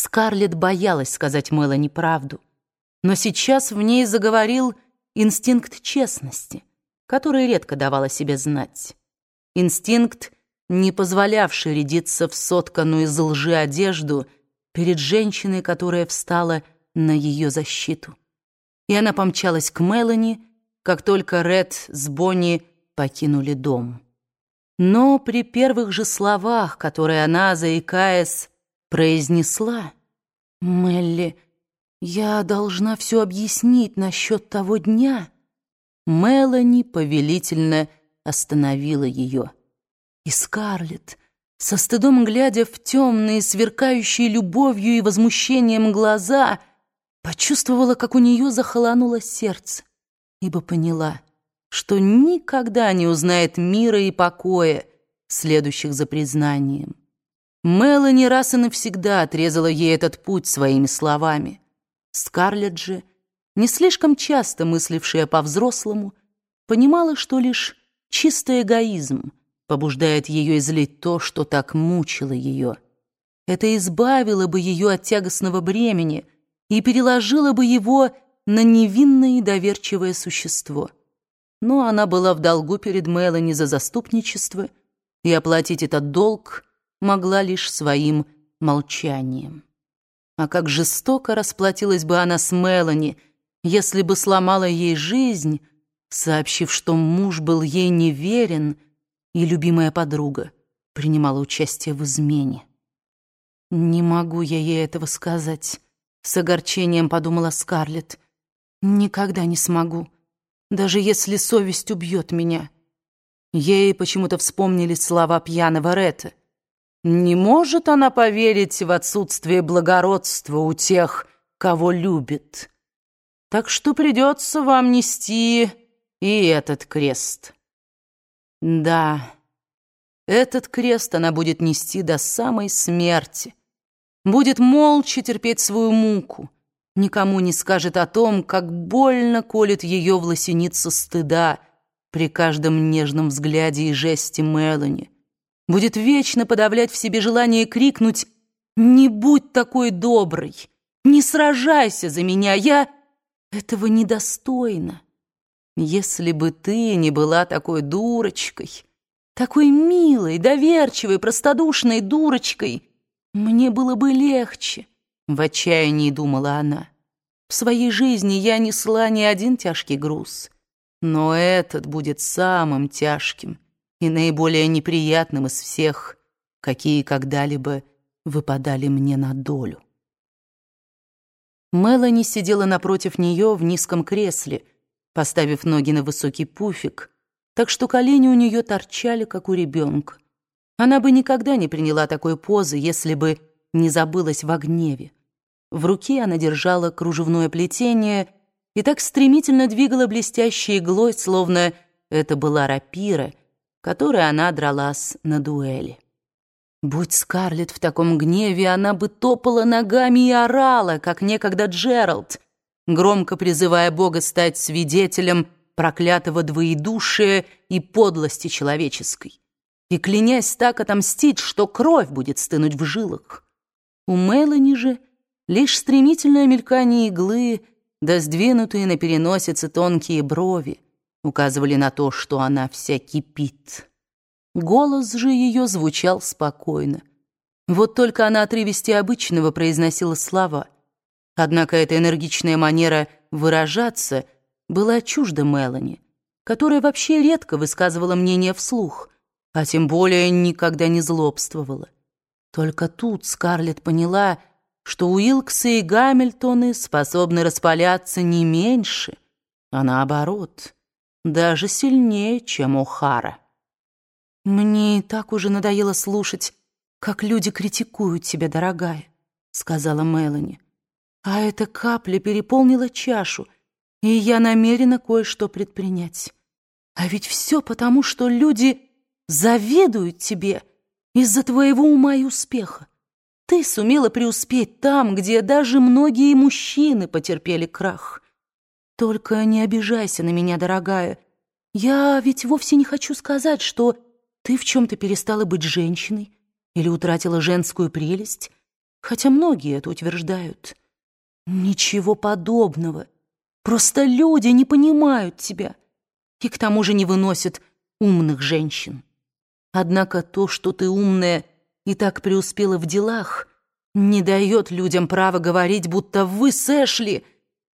Скарлетт боялась сказать Мелани правду, но сейчас в ней заговорил инстинкт честности, который редко давал о себе знать. Инстинкт, не позволявший рядиться в сотканную из лжи одежду перед женщиной, которая встала на ее защиту. И она помчалась к Мелани, как только Ред с Бонни покинули дом. Но при первых же словах, которые она, заикаясь, произнесла, «Мелли, я должна все объяснить насчет того дня», Мелани повелительно остановила ее. И Скарлетт, со стыдом глядя в темные, сверкающие любовью и возмущением глаза, почувствовала, как у нее захолонуло сердце, ибо поняла — что никогда не узнает мира и покоя, следующих за признанием. Мелани раз и навсегда отрезала ей этот путь своими словами. Скарлетт же, не слишком часто мыслившая по-взрослому, понимала, что лишь чистый эгоизм побуждает ее излить то, что так мучило ее. Это избавило бы ее от тягостного бремени и переложило бы его на невинное и доверчивое существо — но она была в долгу перед Мелани за заступничество, и оплатить этот долг могла лишь своим молчанием. А как жестоко расплатилась бы она с Мелани, если бы сломала ей жизнь, сообщив, что муж был ей неверен, и любимая подруга принимала участие в измене. «Не могу я ей этого сказать», — с огорчением подумала Скарлетт. «Никогда не смогу» даже если совесть убьет меня. Ей почему-то вспомнили слова пьяного Ретта. Не может она поверить в отсутствие благородства у тех, кого любит. Так что придется вам нести и этот крест. Да, этот крест она будет нести до самой смерти. Будет молча терпеть свою муку, никому не скажет о том, как больно колет ее в лосенице стыда при каждом нежном взгляде и жесте Мелани. Будет вечно подавлять в себе желание крикнуть «Не будь такой доброй! Не сражайся за меня! Я этого недостойна! Если бы ты не была такой дурочкой, такой милой, доверчивой, простодушной дурочкой, мне было бы легче!» В отчаянии думала она. В своей жизни я несла не один тяжкий груз, но этот будет самым тяжким и наиболее неприятным из всех, какие когда-либо выпадали мне на долю. Мелани сидела напротив нее в низком кресле, поставив ноги на высокий пуфик, так что колени у нее торчали, как у ребенка. Она бы никогда не приняла такой позы, если бы не забылась в гневе. В руке она держала кружевное плетение и так стремительно двигала блестящей иглой, словно это была рапира, которой она дралась на дуэли. Будь Скарлетт в таком гневе, она бы топала ногами и орала, как некогда Джеральд, громко призывая Бога стать свидетелем проклятого двоедушия и подлости человеческой, и клянясь так отомстить, что кровь будет стынуть в жилах. У Мелани же — Лишь стремительное мелькание иглы, да сдвинутые на переносице тонкие брови указывали на то, что она вся кипит. Голос же ее звучал спокойно. Вот только она отрывисти обычного произносила слова. Однако эта энергичная манера выражаться была чужда Мелани, которая вообще редко высказывала мнение вслух, а тем более никогда не злобствовала. Только тут Скарлетт поняла, что Уилксы и Гамильтоны способны распаляться не меньше, а наоборот, даже сильнее, чем О'Хара. «Мне и так уже надоело слушать, как люди критикуют тебя, дорогая», — сказала Мелани. «А эта капля переполнила чашу, и я намерена кое-что предпринять. А ведь все потому, что люди завидуют тебе из-за твоего ума и успеха. Ты сумела преуспеть там, где даже многие мужчины потерпели крах. Только не обижайся на меня, дорогая. Я ведь вовсе не хочу сказать, что ты в чем-то перестала быть женщиной или утратила женскую прелесть. хотя многие это утверждают. Ничего подобного. Просто люди не понимают тебя и к тому же не выносят умных женщин. Однако то, что ты умная и так преуспела в делах, не дает людям права говорить, будто вы с Эшли —